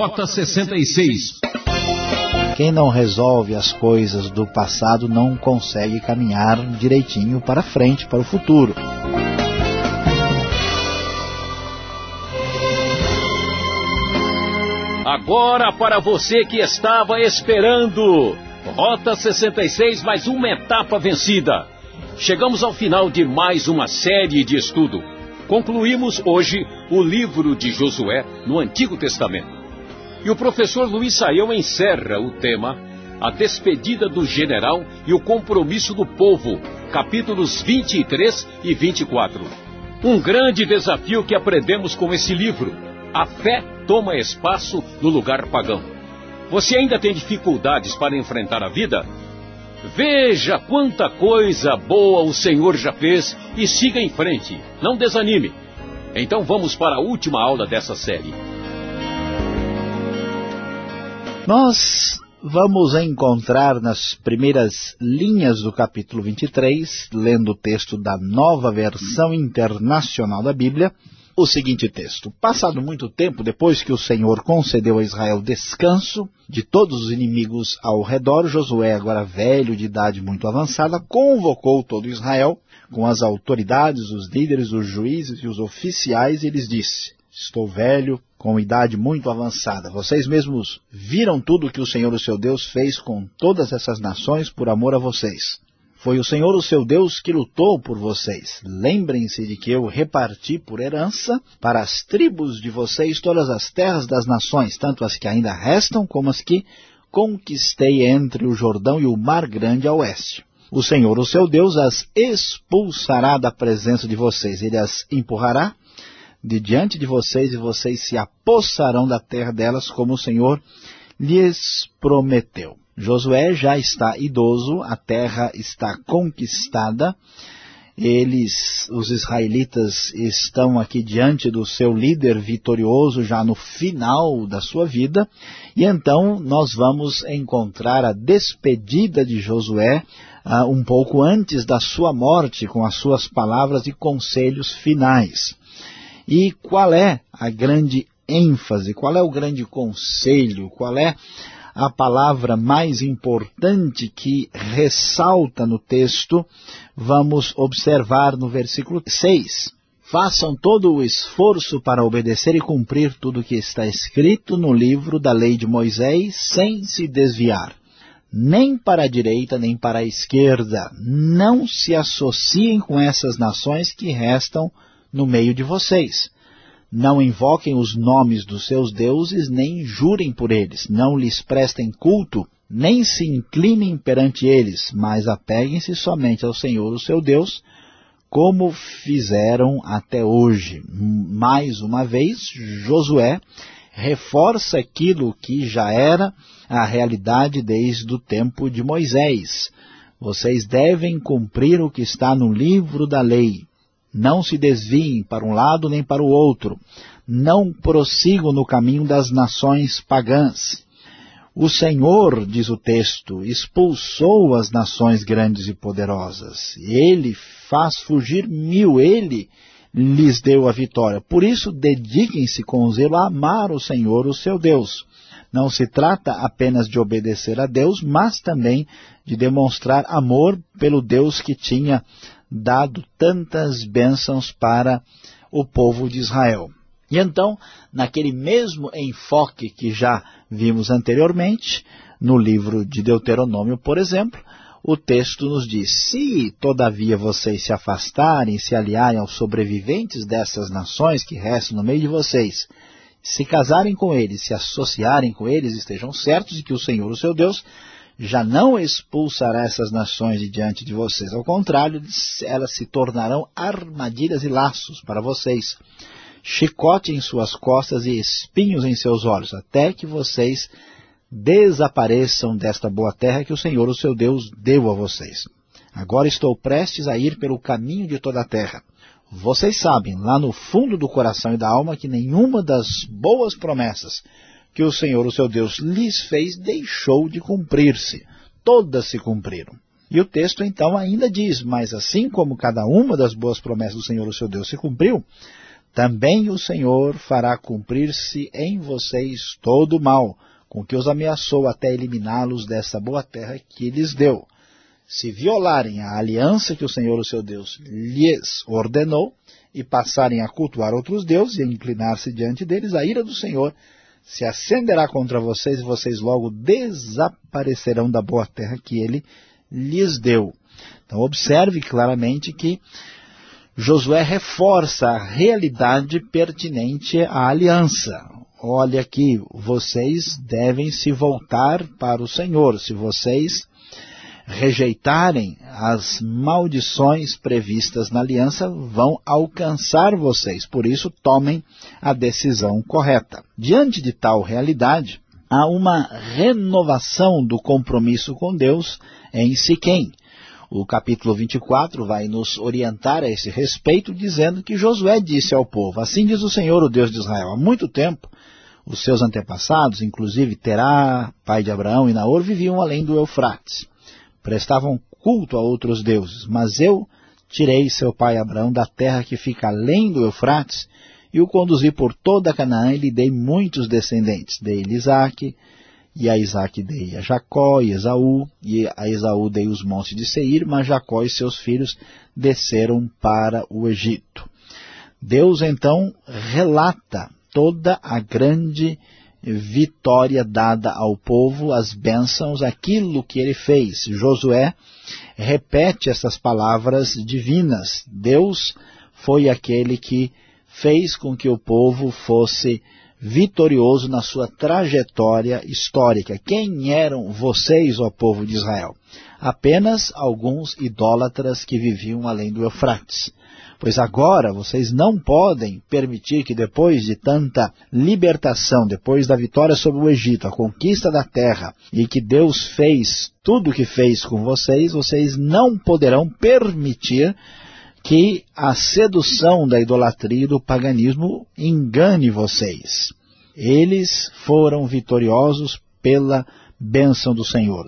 Rota 66. Quem não resolve as coisas do passado não consegue caminhar direitinho para frente, para o futuro. Agora para você que estava esperando. Rota 66, mais uma etapa vencida. Chegamos ao final de mais uma série de estudo. Concluímos hoje o livro de Josué no Antigo Testamento. E o professor Luiz Saião encerra o tema A Despedida do General e o Compromisso do Povo, capítulos 23 e 24. Um grande desafio que aprendemos com esse livro. A fé toma espaço no lugar pagão. Você ainda tem dificuldades para enfrentar a vida? Veja quanta coisa boa o Senhor já fez e siga em frente. Não desanime. Então vamos para a última aula dessa série. Nós vamos encontrar nas primeiras linhas do capítulo 23, lendo o texto da nova versão internacional da Bíblia, o seguinte texto. Passado muito tempo, depois que o Senhor concedeu a Israel descanso de todos os inimigos ao redor, Josué, agora velho, de idade muito avançada, convocou todo Israel, com as autoridades, os líderes, os juízes e os oficiais, e lhes disse, Estou velho, com idade muito avançada. Vocês mesmos viram tudo que o Senhor, o seu Deus, fez com todas essas nações por amor a vocês. Foi o Senhor, o seu Deus, que lutou por vocês. Lembrem-se de que eu reparti por herança para as tribos de vocês todas as terras das nações, tanto as que ainda restam como as que conquistei entre o Jordão e o Mar Grande a oeste. O Senhor, o seu Deus, as expulsará da presença de vocês. Ele as empurrará de diante de vocês, e vocês se apossarão da terra delas, como o Senhor lhes prometeu. Josué já está idoso, a terra está conquistada, eles, os israelitas, estão aqui diante do seu líder vitorioso já no final da sua vida, e então nós vamos encontrar a despedida de Josué uh, um pouco antes da sua morte, com as suas palavras e conselhos finais. E qual é a grande ênfase, qual é o grande conselho, qual é a palavra mais importante que ressalta no texto, vamos observar no versículo 6. Façam todo o esforço para obedecer e cumprir tudo o que está escrito no livro da lei de Moisés, sem se desviar. Nem para a direita, nem para a esquerda. Não se associem com essas nações que restam no meio de vocês. Não invoquem os nomes dos seus deuses, nem jurem por eles. Não lhes prestem culto, nem se inclinem perante eles, mas apeguem-se somente ao Senhor, o seu Deus, como fizeram até hoje. Mais uma vez, Josué reforça aquilo que já era a realidade desde o tempo de Moisés. Vocês devem cumprir o que está no livro da lei, não se desviem para um lado nem para o outro. Não prossigam no caminho das nações pagãs. O Senhor, diz o texto, expulsou as nações grandes e poderosas. Ele faz fugir mil, ele lhes deu a vitória. Por isso, dediquem-se com zelo a amar o Senhor, o seu Deus. Não se trata apenas de obedecer a Deus, mas também de demonstrar amor pelo Deus que tinha dado tantas bênçãos para o povo de Israel. E então, naquele mesmo enfoque que já vimos anteriormente, no livro de Deuteronômio, por exemplo, o texto nos diz, se todavia vocês se afastarem, se aliarem aos sobreviventes dessas nações que restam no meio de vocês, se casarem com eles, se associarem com eles, estejam certos de que o Senhor, o seu Deus, já não expulsará essas nações de diante de vocês. Ao contrário, elas se tornarão armadilhas e laços para vocês, chicote em suas costas e espinhos em seus olhos, até que vocês desapareçam desta boa terra que o Senhor, o seu Deus, deu a vocês. Agora estou prestes a ir pelo caminho de toda a terra. Vocês sabem, lá no fundo do coração e da alma, que nenhuma das boas promessas que o Senhor, o seu Deus, lhes fez, deixou de cumprir-se. Todas se cumpriram. E o texto então ainda diz, mas assim como cada uma das boas promessas do Senhor, o seu Deus, se cumpriu, também o Senhor fará cumprir-se em vocês todo o mal, com que os ameaçou até eliminá-los dessa boa terra que lhes deu. Se violarem a aliança que o Senhor, o seu Deus, lhes ordenou, e passarem a cultuar outros deuses e a inclinar-se diante deles, a ira do Senhor se acenderá contra vocês e vocês logo desaparecerão da boa terra que ele lhes deu. Então observe claramente que Josué reforça a realidade pertinente à aliança. Olha aqui, vocês devem se voltar para o Senhor. Se vocês rejeitarem as maldições previstas na aliança, vão alcançar vocês. Por isso, tomem a decisão correta. Diante de tal realidade, há uma renovação do compromisso com Deus em Siquém. O capítulo 24 vai nos orientar a esse respeito, dizendo que Josué disse ao povo, assim diz o Senhor, o Deus de Israel, há muito tempo, os seus antepassados, inclusive Terá, pai de Abraão e Naor, viviam além do Eufrates. Prestavam culto a outros deuses, mas eu tirei seu pai Abraão da terra que fica além do Eufrates e o conduzi por toda Canaã e lhe dei muitos descendentes. Dei-lhe Isaac, e a Isaac dei a Jacó e Esaú, e a Esaú dei os montes de Seir, mas Jacó e seus filhos desceram para o Egito. Deus então relata toda a grande vitória dada ao povo, as bênçãos, aquilo que ele fez. Josué repete essas palavras divinas. Deus foi aquele que fez com que o povo fosse vitorioso na sua trajetória histórica. Quem eram vocês, ó povo de Israel? Apenas alguns idólatras que viviam além do Eufrates. Pois agora vocês não podem permitir que depois de tanta libertação, depois da vitória sobre o Egito, a conquista da terra, e que Deus fez tudo o que fez com vocês, vocês não poderão permitir que a sedução da idolatria e do paganismo engane vocês. Eles foram vitoriosos pela bênção do Senhor.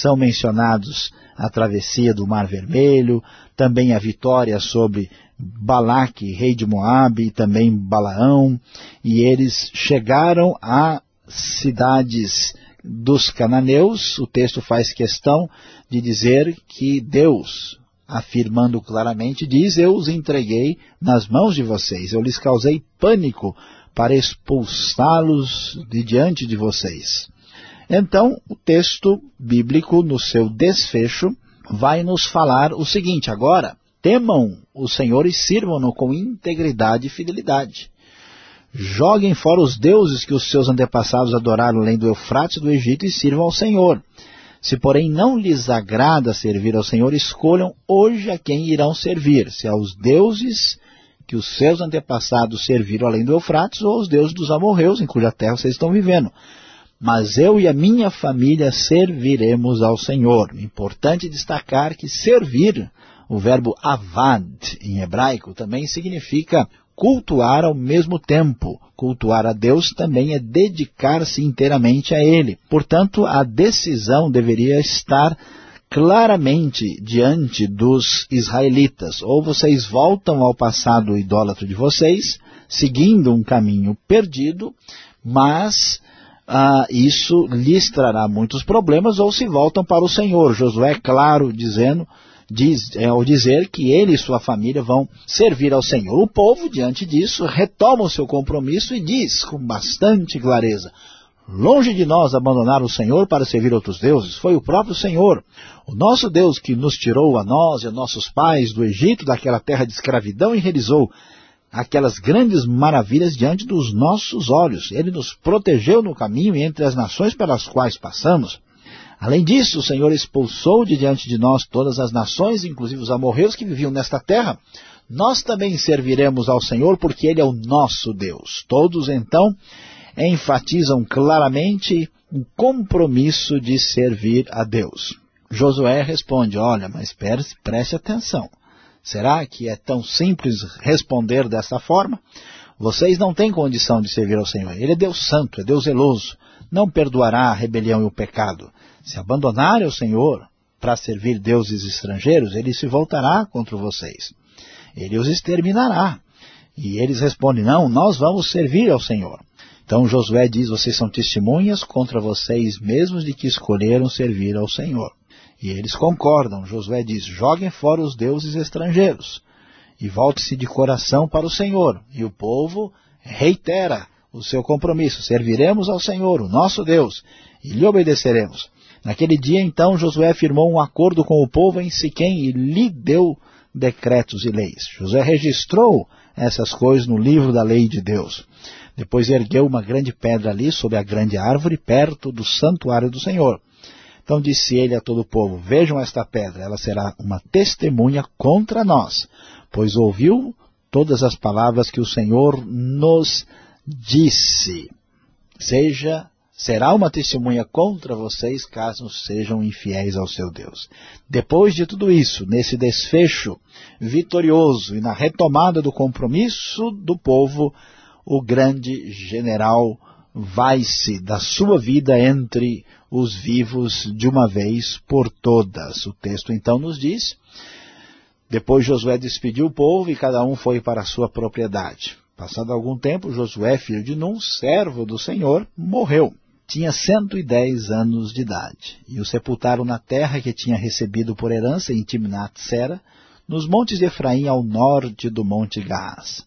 São mencionados a travessia do Mar Vermelho, também a vitória sobre Balaque, rei de Moabe, e também Balaão, e eles chegaram a cidades dos cananeus, o texto faz questão de dizer que Deus afirmando claramente, diz, eu os entreguei nas mãos de vocês, eu lhes causei pânico para expulsá-los de diante de vocês. Então, o texto bíblico, no seu desfecho, vai nos falar o seguinte, agora, temam o Senhor e sirvam-no com integridade e fidelidade. Joguem fora os deuses que os seus antepassados adoraram além do Eufrates do Egito e sirvam ao Senhor. Se, porém, não lhes agrada servir ao Senhor, escolham hoje a quem irão servir, se aos deuses que os seus antepassados serviram além do Eufrates, ou aos deuses dos amorreus, em cuja terra vocês estão vivendo. Mas eu e a minha família serviremos ao Senhor. Importante destacar que servir, o verbo avad em hebraico, também significa cultuar ao mesmo tempo. Cultuar a Deus também é dedicar-se inteiramente a Ele. Portanto, a decisão deveria estar claramente diante dos israelitas. Ou vocês voltam ao passado idólatra de vocês, seguindo um caminho perdido, mas ah, isso lhes trará muitos problemas, ou se voltam para o Senhor. Josué, claro, dizendo diz, é, ao dizer que ele e sua família vão servir ao Senhor. O povo, diante disso, retoma o seu compromisso e diz com bastante clareza, Longe de nós abandonar o Senhor para servir outros deuses, foi o próprio Senhor, o nosso Deus que nos tirou a nós e a nossos pais do Egito, daquela terra de escravidão e realizou aquelas grandes maravilhas diante dos nossos olhos. Ele nos protegeu no caminho entre as nações pelas quais passamos. Além disso, o Senhor expulsou de diante de nós todas as nações, inclusive os amorreus que viviam nesta terra. Nós também serviremos ao Senhor, porque Ele é o nosso Deus. Todos, então, enfatizam claramente o compromisso de servir a Deus. Josué responde, olha, mas preste atenção. Será que é tão simples responder dessa forma? Vocês não têm condição de servir ao Senhor. Ele é Deus santo, é Deus zeloso. Não perdoará a rebelião e o pecado. Se abandonarem o Senhor para servir deuses estrangeiros, ele se voltará contra vocês. Ele os exterminará. E eles respondem, não, nós vamos servir ao Senhor. Então Josué diz, vocês são testemunhas contra vocês mesmos de que escolheram servir ao Senhor. E eles concordam. Josué diz, joguem fora os deuses estrangeiros e volte-se de coração para o Senhor. E o povo reitera o seu compromisso. Serviremos ao Senhor, o nosso Deus, e lhe obedeceremos. Naquele dia, então, Josué firmou um acordo com o povo em Siquém e lhe deu decretos e leis. Josué registrou essas coisas no livro da lei de Deus. Depois ergueu uma grande pedra ali, sob a grande árvore, perto do santuário do Senhor. Então disse ele a todo o povo, vejam esta pedra, ela será uma testemunha contra nós, pois ouviu todas as palavras que o Senhor nos disse. Seja, será uma testemunha contra vocês, caso sejam infiéis ao seu Deus. Depois de tudo isso, nesse desfecho vitorioso e na retomada do compromisso do povo, o grande general vai-se da sua vida entre os vivos de uma vez por todas. O texto então nos diz, depois Josué despediu o povo e cada um foi para a sua propriedade. Passado algum tempo, Josué, filho de Num, servo do Senhor, morreu. Tinha 110 anos de idade, e o sepultaram na terra que tinha recebido por herança em Timnat-Sera, nos montes de Efraim, ao norte do monte Gaás.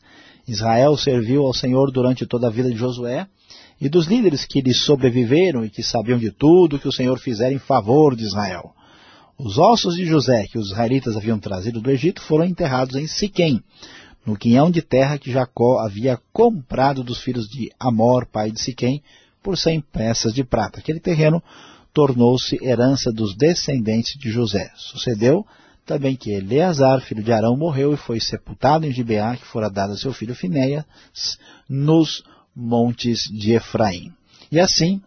Israel serviu ao Senhor durante toda a vida de Josué, e dos líderes que lhe sobreviveram e que sabiam de tudo que o Senhor fizera em favor de Israel. Os ossos de José, que os israelitas haviam trazido do Egito, foram enterrados em Siquém, no quinhão de terra que Jacó havia comprado dos filhos de Amor, pai de Siquém, por cem peças de prata. Aquele terreno tornou-se herança dos descendentes de José. Sucedeu também que Eleazar, filho de Arão, morreu e foi sepultado em Gibeá, que fora dado a seu filho Finéias, nos montes de Efraim. E assim,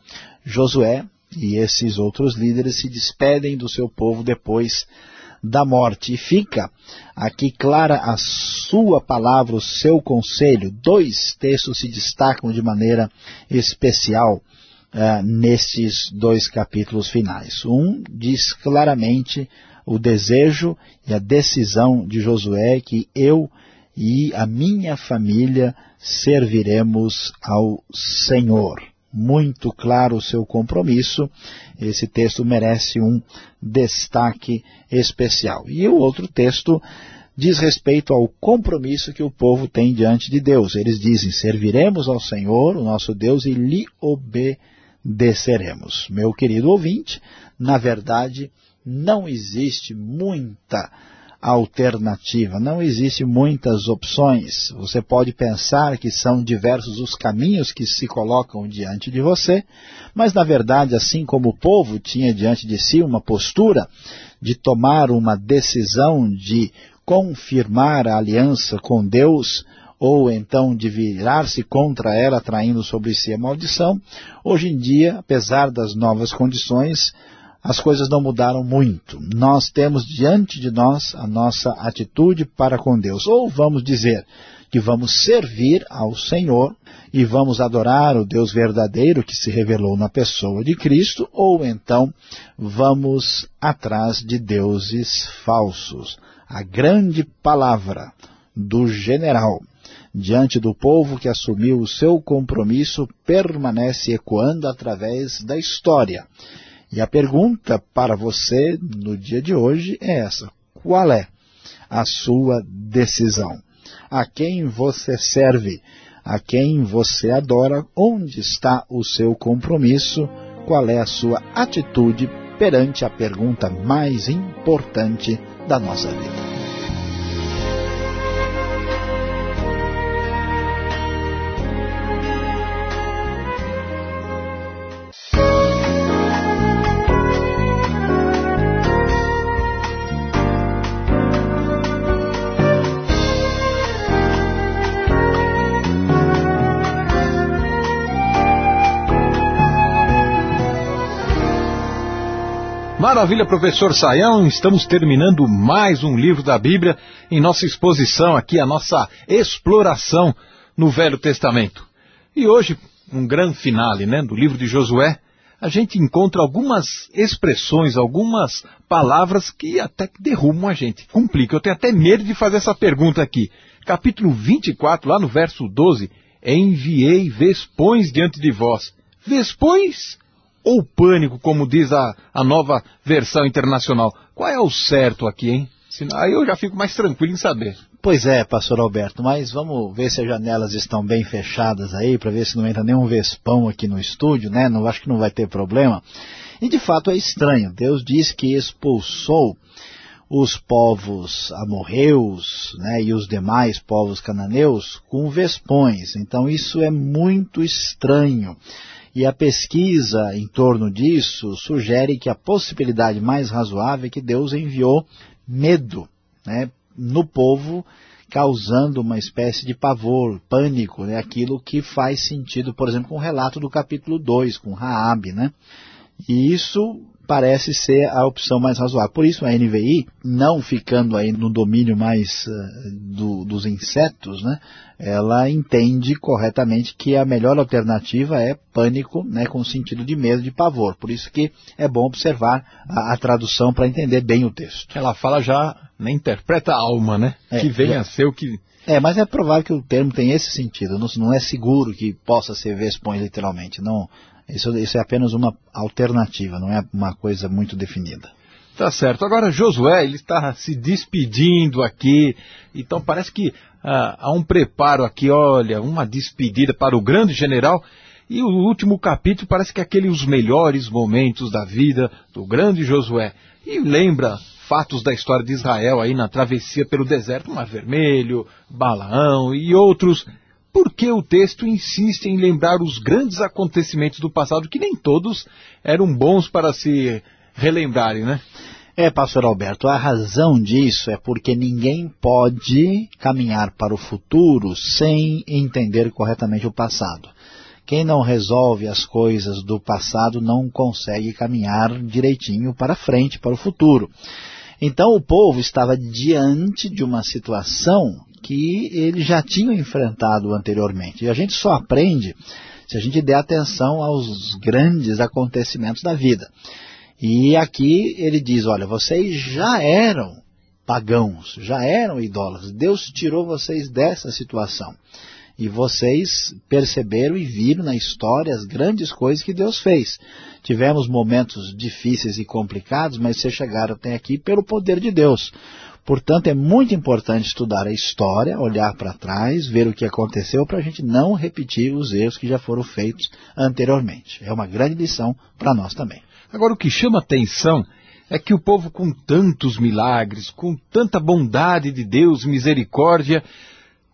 Josué e esses outros líderes se despedem do seu povo depois da morte. E fica aqui clara a sua palavra, o seu conselho. Dois textos se destacam de maneira especial uh, nestes dois capítulos finais. Um diz claramente o desejo e a decisão de Josué que eu e a minha família serviremos ao Senhor. Muito claro o seu compromisso, esse texto merece um destaque especial. E o outro texto diz respeito ao compromisso que o povo tem diante de Deus. Eles dizem, serviremos ao Senhor, o nosso Deus, e lhe obedeceremos. Meu querido ouvinte, na verdade, não existe muita alternativa. Não existe muitas opções. Você pode pensar que são diversos os caminhos que se colocam diante de você, mas na verdade, assim como o povo tinha diante de si uma postura de tomar uma decisão de confirmar a aliança com Deus, ou então de virar-se contra ela, traindo sobre si a maldição, hoje em dia, apesar das novas condições, as coisas não mudaram muito. Nós temos diante de nós a nossa atitude para com Deus. Ou vamos dizer que vamos servir ao Senhor e vamos adorar o Deus verdadeiro que se revelou na pessoa de Cristo, ou então vamos atrás de deuses falsos. A grande palavra do general diante do povo que assumiu o seu compromisso permanece ecoando através da história. E a pergunta para você no dia de hoje é essa. Qual é a sua decisão? A quem você serve? A quem você adora? Onde está o seu compromisso? Qual é a sua atitude perante a pergunta mais importante da nossa vida? Maravilha, professor Saião, estamos terminando mais um livro da Bíblia em nossa exposição aqui, a nossa exploração no Velho Testamento. E hoje, um grande finale né, do livro de Josué, a gente encontra algumas expressões, algumas palavras que até que derrubam a gente, complica. Eu tenho até medo de fazer essa pergunta aqui. Capítulo 24, lá no verso 12, enviei vespões diante de vós. Vespões ou pânico, como diz a, a nova versão internacional? Qual é o certo aqui, hein? Aí eu já fico mais tranquilo em saber. Pois é, pastor Alberto, mas vamos ver se as janelas estão bem fechadas aí, para ver se não entra nenhum vespão aqui no estúdio, né? Não acho que não vai ter problema. E de fato é estranho. Deus diz que expulsou os povos amorreus né, e os demais povos cananeus com vespões. Então isso é muito estranho. E a pesquisa em torno disso sugere que a possibilidade mais razoável é que Deus enviou medo né, no povo, causando uma espécie de pavor, pânico, né, aquilo que faz sentido, por exemplo, com o relato do capítulo 2, com Raabe, né? E isso parece ser a opção mais razoável. Por isso a NVI, não ficando aí no domínio mais uh, do, dos insetos, né, ela entende corretamente que a melhor alternativa é pânico, né, com sentido de medo, de pavor. Por isso que é bom observar a, a tradução para entender bem o texto. Ela fala já, né, interpreta a alma, né, é, que venha é, a ser o que... É, mas é provável que o termo tenha esse sentido. Não, não é seguro que possa ser vespões literalmente. Não, isso, isso é apenas uma alternativa, não é uma coisa muito definida. Tá certo. Agora, Josué, ele está se despedindo aqui. Então, parece que ah, há um preparo aqui, olha, uma despedida para o grande general. E o último capítulo parece que é aquele os melhores momentos da vida do grande Josué. E lembra fatos da história de Israel aí na travessia pelo deserto, Mar Vermelho, Balaão e outros por que o texto insiste em lembrar os grandes acontecimentos do passado, que nem todos eram bons para se relembrarem, né? É, pastor Alberto, a razão disso é porque ninguém pode caminhar para o futuro sem entender corretamente o passado. Quem não resolve as coisas do passado não consegue caminhar direitinho para frente, para o futuro. Então o povo estava diante de uma situação que eles já tinham enfrentado anteriormente. E a gente só aprende se a gente der atenção aos grandes acontecimentos da vida. E aqui ele diz, olha, vocês já eram pagãos, já eram idólatras. Deus tirou vocês dessa situação. E vocês perceberam e viram na história as grandes coisas que Deus fez. Tivemos momentos difíceis e complicados, mas vocês chegaram até aqui pelo poder de Deus. Portanto, é muito importante estudar a história, olhar para trás, ver o que aconteceu para a gente não repetir os erros que já foram feitos anteriormente. É uma grande lição para nós também. Agora, o que chama atenção é que o povo com tantos milagres, com tanta bondade de Deus, misericórdia,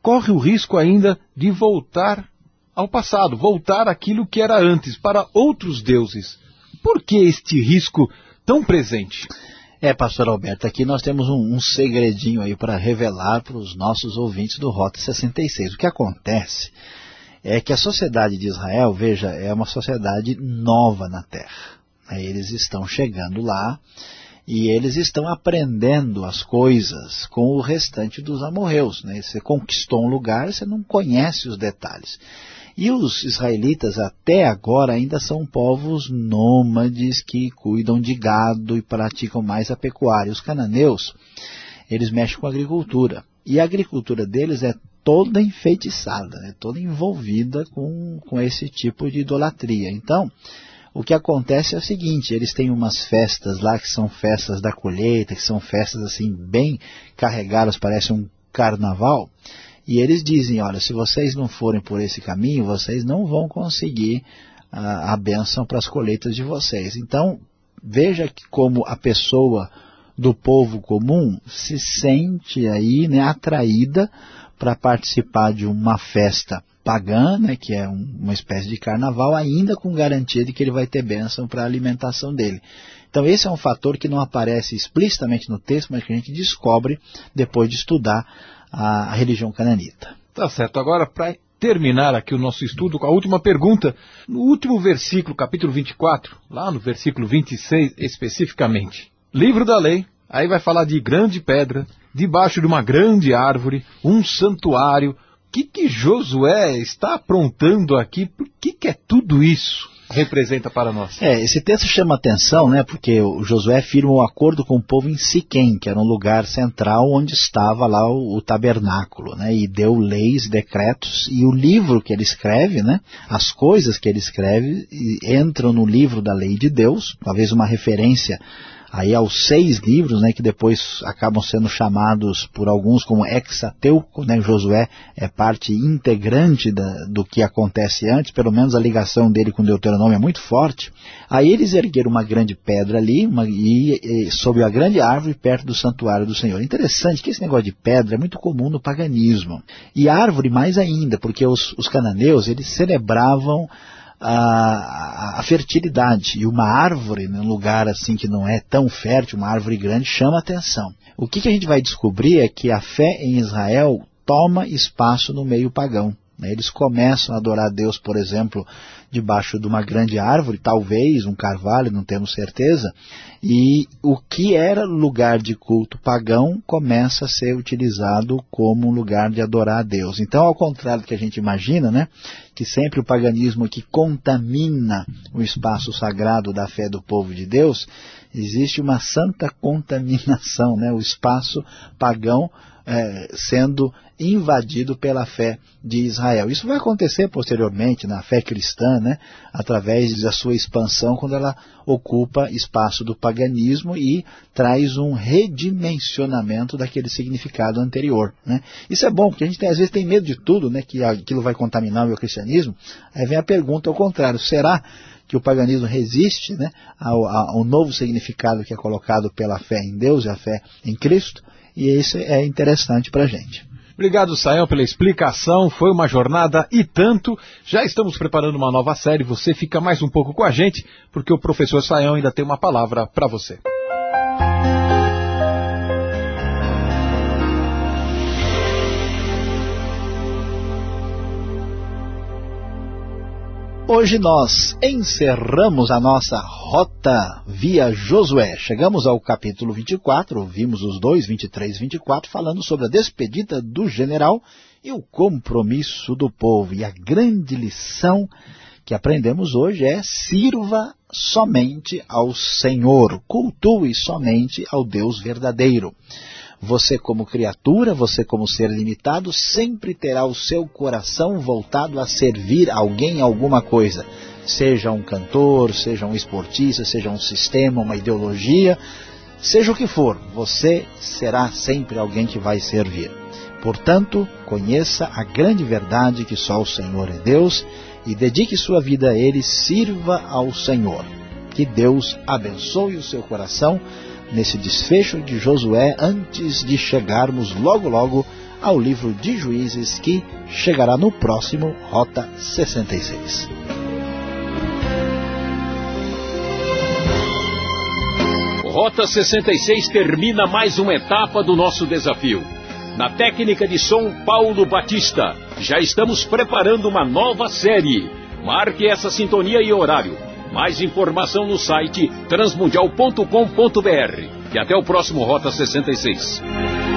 corre o risco ainda de voltar ao passado, voltar àquilo que era antes, para outros deuses. Por que este risco tão presente? É, pastor Alberto, aqui nós temos um, um segredinho aí para revelar para os nossos ouvintes do Rota 66. O que acontece é que a sociedade de Israel, veja, é uma sociedade nova na Terra. Eles estão chegando lá e eles estão aprendendo as coisas com o restante dos amorreus. Né? Você conquistou um lugar, você não conhece os detalhes. E os israelitas até agora ainda são povos nômades que cuidam de gado e praticam mais a pecuária. Os cananeus, eles mexem com a agricultura. E a agricultura deles é toda enfeitiçada, é toda envolvida com, com esse tipo de idolatria. Então, o que acontece é o seguinte, eles têm umas festas lá que são festas da colheita, que são festas assim bem carregadas, parece um carnaval, e eles dizem, olha, se vocês não forem por esse caminho, vocês não vão conseguir a, a bênção para as colheitas de vocês. Então, veja que como a pessoa do povo comum se sente aí né, atraída para participar de uma festa pagã, né, que é um, uma espécie de carnaval, ainda com garantia de que ele vai ter bênção para a alimentação dele. Então esse é um fator que não aparece explicitamente no texto, mas que a gente descobre depois de estudar a, religião cananita. Tá certo. Agora, para terminar aqui o nosso estudo com a última pergunta, no último versículo, capítulo 24, lá no versículo 26 especificamente, livro da lei, aí vai falar de grande pedra, debaixo de uma grande árvore, um santuário. O que, que Josué está aprontando aqui? Por que, que é tudo isso? Representa para nós? É, esse texto chama atenção, né, porque o Josué firma um acordo com o povo em Siquém, que era um lugar central onde estava lá o, o tabernáculo, né, e deu leis, decretos, e o livro que ele escreve, né, as coisas que ele escreve entram no livro da lei de Deus, talvez uma referência aí aos seis livros, né, que depois acabam sendo chamados por alguns como Exateuco, né, Josué é parte integrante da, do que acontece antes, pelo menos a ligação dele com Deuteronômio é muito forte. Aí eles ergueram uma grande pedra ali, uma, e, e sob a grande árvore perto do santuário do Senhor. Interessante que esse negócio de pedra é muito comum no paganismo. E árvore mais ainda, porque os, os cananeus, eles celebravam a, a, fertilidade. E uma árvore, num lugar assim que não é tão fértil, uma árvore grande, chama atenção. O que, que a gente vai descobrir é que a fé em Israel toma espaço no meio pagão. Né? Eles começam a adorar a Deus, por exemplo, debaixo de uma grande árvore, talvez um carvalho, não temos certeza, e o que era lugar de culto pagão começa a ser utilizado como lugar de adorar a Deus. Então, ao contrário do que a gente imagina, né, que sempre o paganismo que contamina o espaço sagrado da fé do povo de Deus, existe uma santa contaminação, né, o espaço pagão é, sendo invadido pela fé de Israel. Isso vai acontecer posteriormente na fé cristã, né, através da sua expansão, quando ela ocupa espaço do paganismo e traz um redimensionamento daquele significado anterior. Né. Isso é bom, porque a gente tem, às vezes tem medo de tudo, né, que aquilo vai contaminar o meu cristianismo. Aí vem a pergunta ao contrário, será que o paganismo resiste né, ao, ao novo significado que é colocado pela fé em Deus e a fé em Cristo? E isso é interessante para a gente. Obrigado, Sayão, pela explicação. Foi uma jornada e tanto. Já estamos preparando uma nova série. Você fica mais um pouco com a gente, porque o professor Sayão ainda tem uma palavra para você. Hoje nós encerramos a nossa rota via Josué. Chegamos ao capítulo 24, vimos os dois, 23 e 24, falando sobre a despedida do general e o compromisso do povo. E a grande lição que aprendemos hoje é sirva somente ao Senhor, cultue somente ao Deus verdadeiro. Você como criatura, você como ser limitado, sempre terá o seu coração voltado a servir alguém, alguma coisa. Seja um cantor, seja um esportista, seja um sistema, uma ideologia, seja o que for, você será sempre alguém que vai servir. Portanto, conheça a grande verdade que só o Senhor é Deus e dedique sua vida a Ele, sirva ao Senhor. Que Deus abençoe o seu coração nesse desfecho de Josué antes de chegarmos logo logo ao livro de Juízes que chegará no próximo Rota 66. Rota 66 termina mais uma etapa do nosso desafio. Na técnica de som Paulo Batista, já estamos preparando uma nova série. Marque essa sintonia e horário mais informação no site transmundial.com.br. E até o próximo Rota 66.